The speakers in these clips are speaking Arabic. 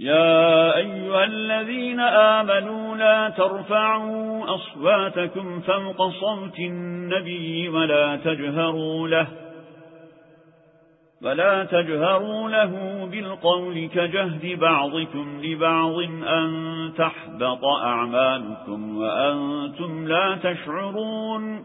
يا أيها الذين آمنوا لا ترفعوا أصواتكم فوق صوت النبي ولا تجهروا له ولا تجهروا له بالقول كجهد بعضكم لبعض أن تحبط أعمالكم وأنتم لا تشعرون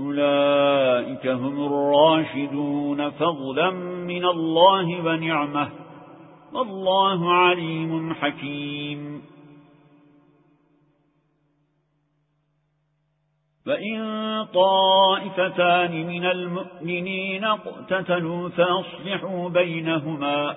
أولئك هم الراشدون فضلا من الله ونعمة. والله عليم حكيم. فإن طائفتان من المؤمنين اقتتلوا فأصلحوا بينهما.